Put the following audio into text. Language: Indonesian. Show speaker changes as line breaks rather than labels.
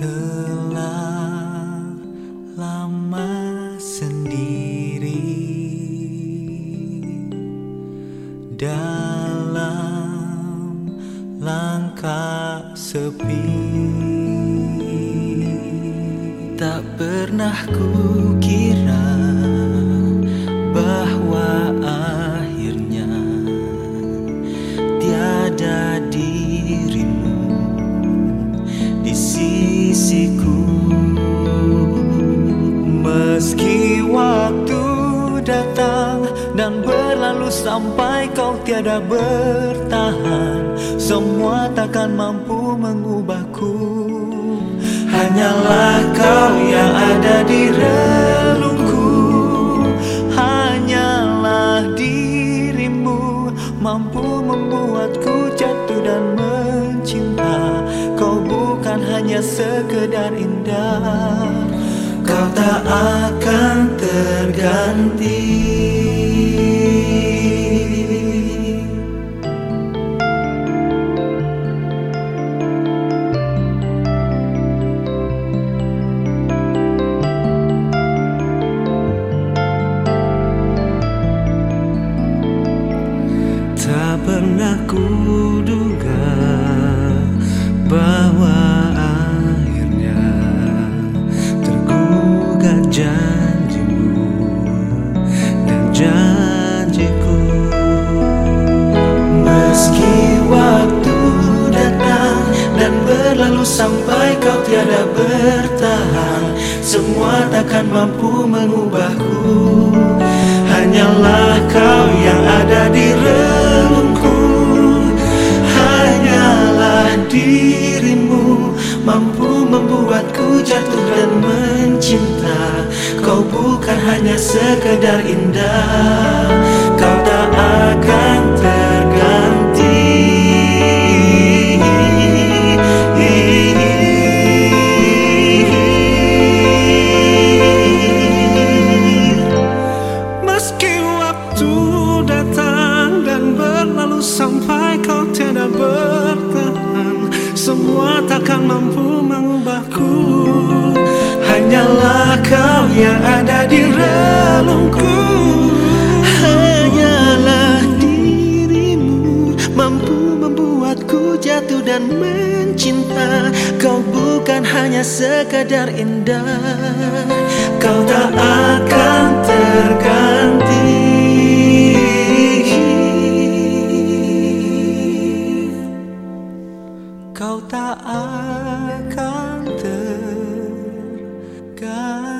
Telah lama sendiri dalam langkah sepi. Tak pernah ku kira bahwa dan berlalu sampai kau tiada bertahan. Semua takkan mampu mengubahku. Hanyalah kau yang ada di relungku. Hanyalah dirimu mampu membuatku jatuh dan mencinta. Kau bukan hanya sekedar indah pernah kuduga bahwa akhirnya tergugat janjimu dan janjiku. Meski waktu datang dan berlalu sampai kau tiada bertahan Semua takkan mampu mengubahku. Hanyalah kau yang ada di membuatku jatuh dan mencinta. Kau bukan hanya sekedar indah
takkan mampu mengubahku
Hanyalah kau yang ada di relungku. Hanyalah dirimu mampu membuatku jatuh dan mencinta. Kau bukan hanya sekadar indah. Kau tak akan terganti tak akan terganti